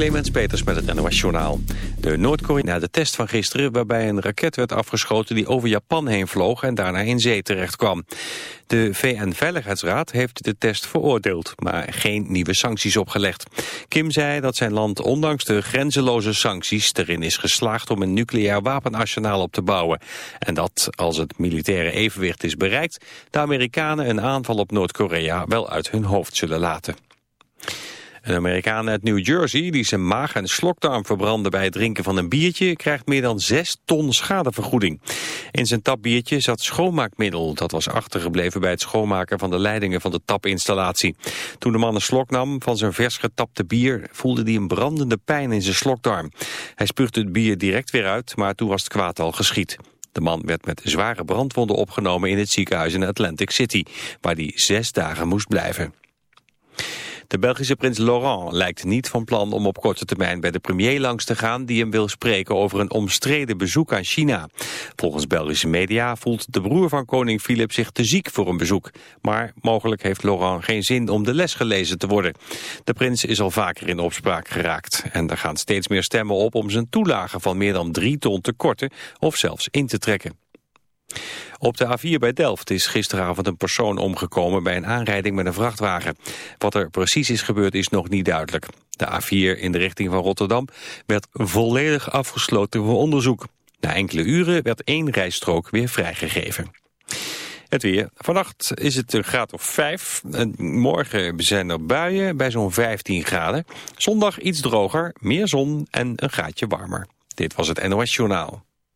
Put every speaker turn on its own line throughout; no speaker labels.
Clemens Peters met het NOS Journaal. De Noord-Korea de test van gisteren waarbij een raket werd afgeschoten die over Japan heen vloog en daarna in zee terecht kwam. De VN-veiligheidsraad heeft de test veroordeeld, maar geen nieuwe sancties opgelegd. Kim zei dat zijn land ondanks de grenzeloze sancties erin is geslaagd om een nucleair wapenarsenaal op te bouwen. En dat, als het militaire evenwicht is bereikt, de Amerikanen een aanval op Noord-Korea wel uit hun hoofd zullen laten. Een Amerikaan uit New Jersey die zijn maag en slokdarm verbrandde bij het drinken van een biertje krijgt meer dan 6 ton schadevergoeding. In zijn tapbiertje zat schoonmaakmiddel dat was achtergebleven bij het schoonmaken van de leidingen van de tapinstallatie. Toen de man een slok nam van zijn vers getapte bier voelde hij een brandende pijn in zijn slokdarm. Hij spuugde het bier direct weer uit, maar toen was het kwaad al geschied. De man werd met zware brandwonden opgenomen in het ziekenhuis in Atlantic City, waar hij zes dagen moest blijven. De Belgische prins Laurent lijkt niet van plan om op korte termijn bij de premier langs te gaan die hem wil spreken over een omstreden bezoek aan China. Volgens Belgische media voelt de broer van koning Filip zich te ziek voor een bezoek. Maar mogelijk heeft Laurent geen zin om de les gelezen te worden. De prins is al vaker in opspraak geraakt en er gaan steeds meer stemmen op om zijn toelage van meer dan drie ton te korten of zelfs in te trekken. Op de A4 bij Delft is gisteravond een persoon omgekomen bij een aanrijding met een vrachtwagen. Wat er precies is gebeurd is nog niet duidelijk. De A4 in de richting van Rotterdam werd volledig afgesloten voor onderzoek. Na enkele uren werd één rijstrook weer vrijgegeven. Het weer. Vannacht is het een graad of 5. Morgen zijn er buien bij zo'n 15 graden. Zondag iets droger, meer zon en een graadje warmer. Dit was het NOS Journaal.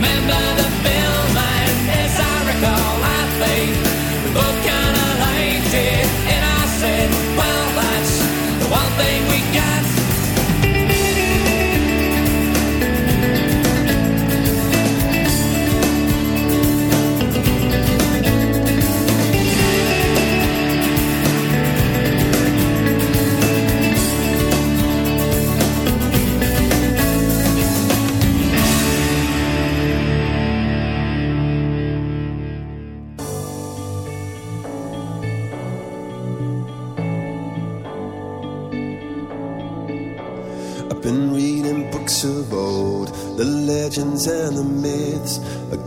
remember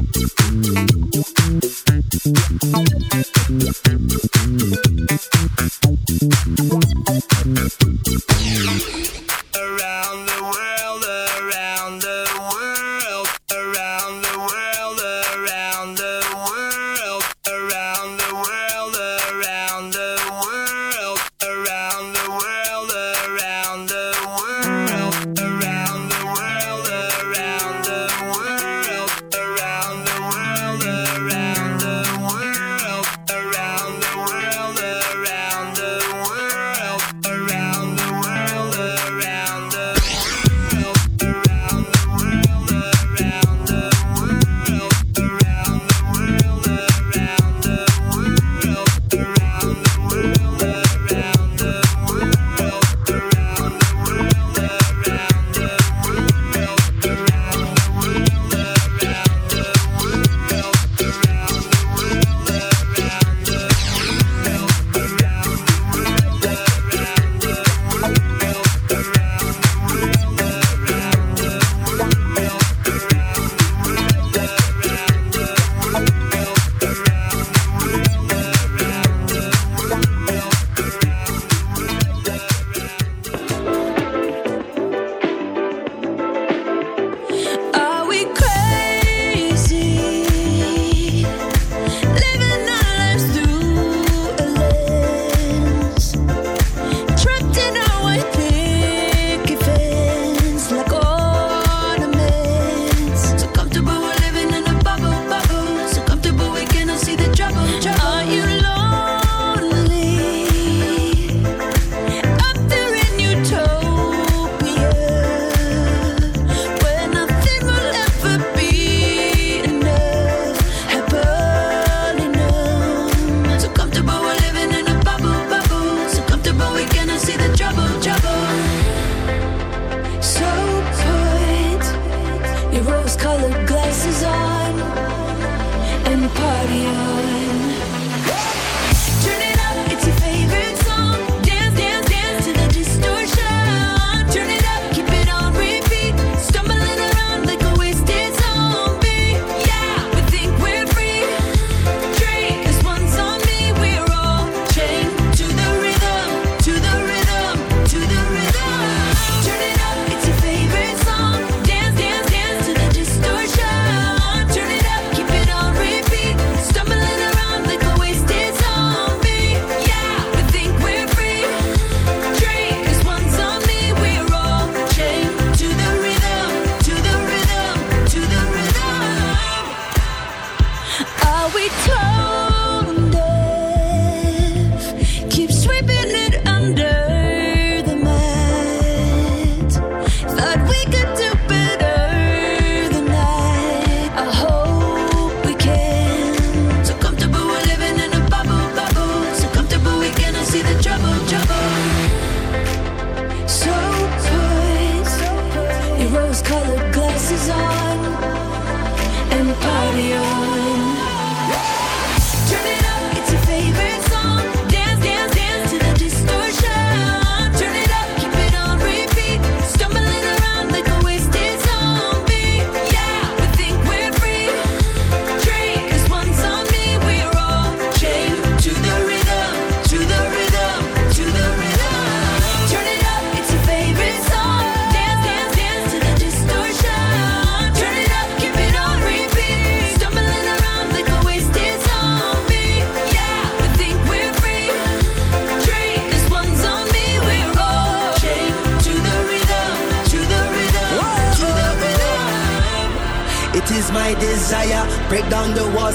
Around the world, around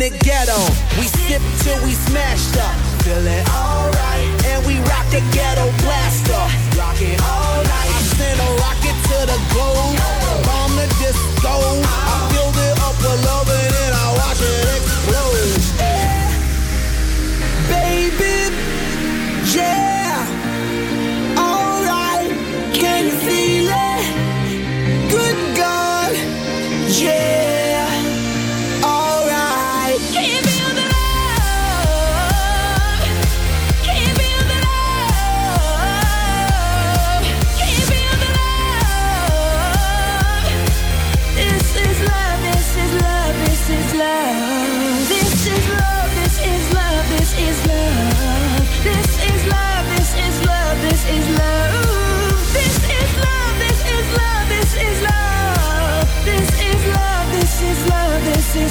the
ghetto. We sip till we smashed up.
Feel it alright. And we rock the ghetto blaster. Rock it all night. I send a rocket to the globe. Bomb the disco. I build it up with love and then I watch it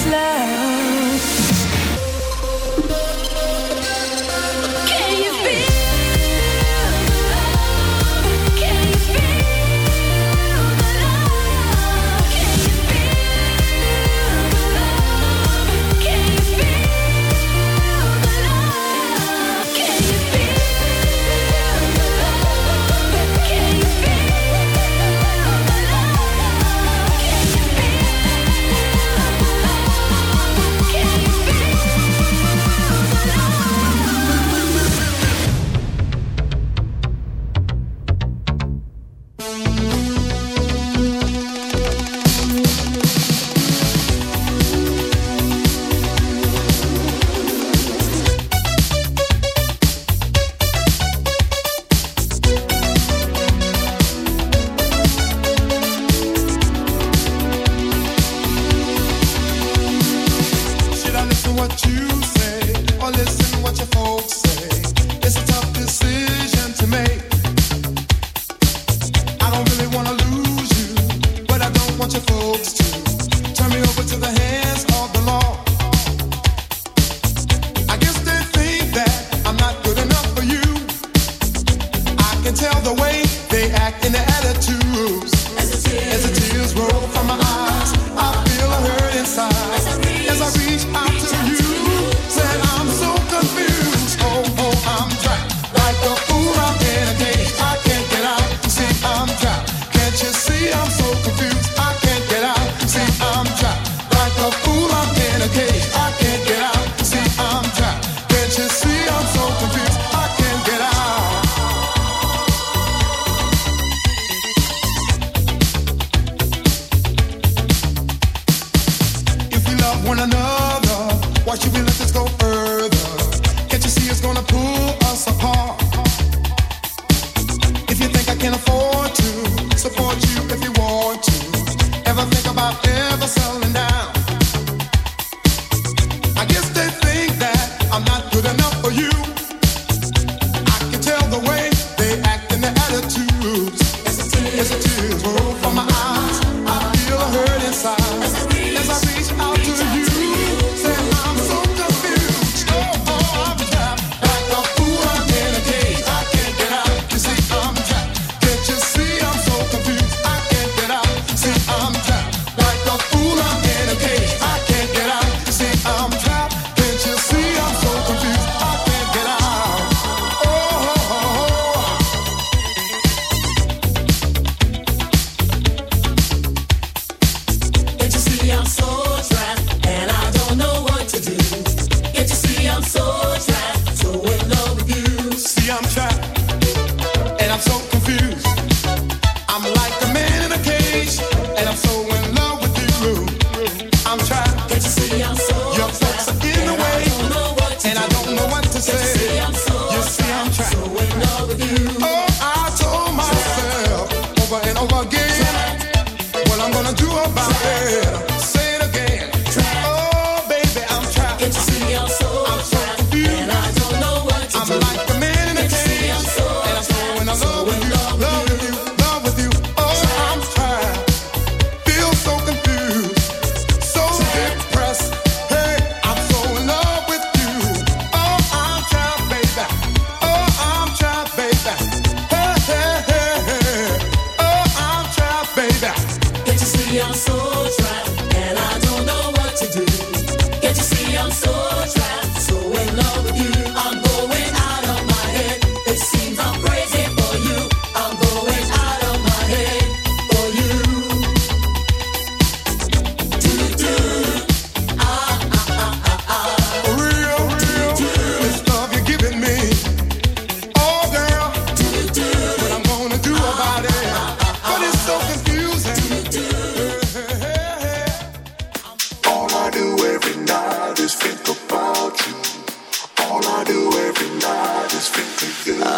love.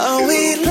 Are
we